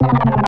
何?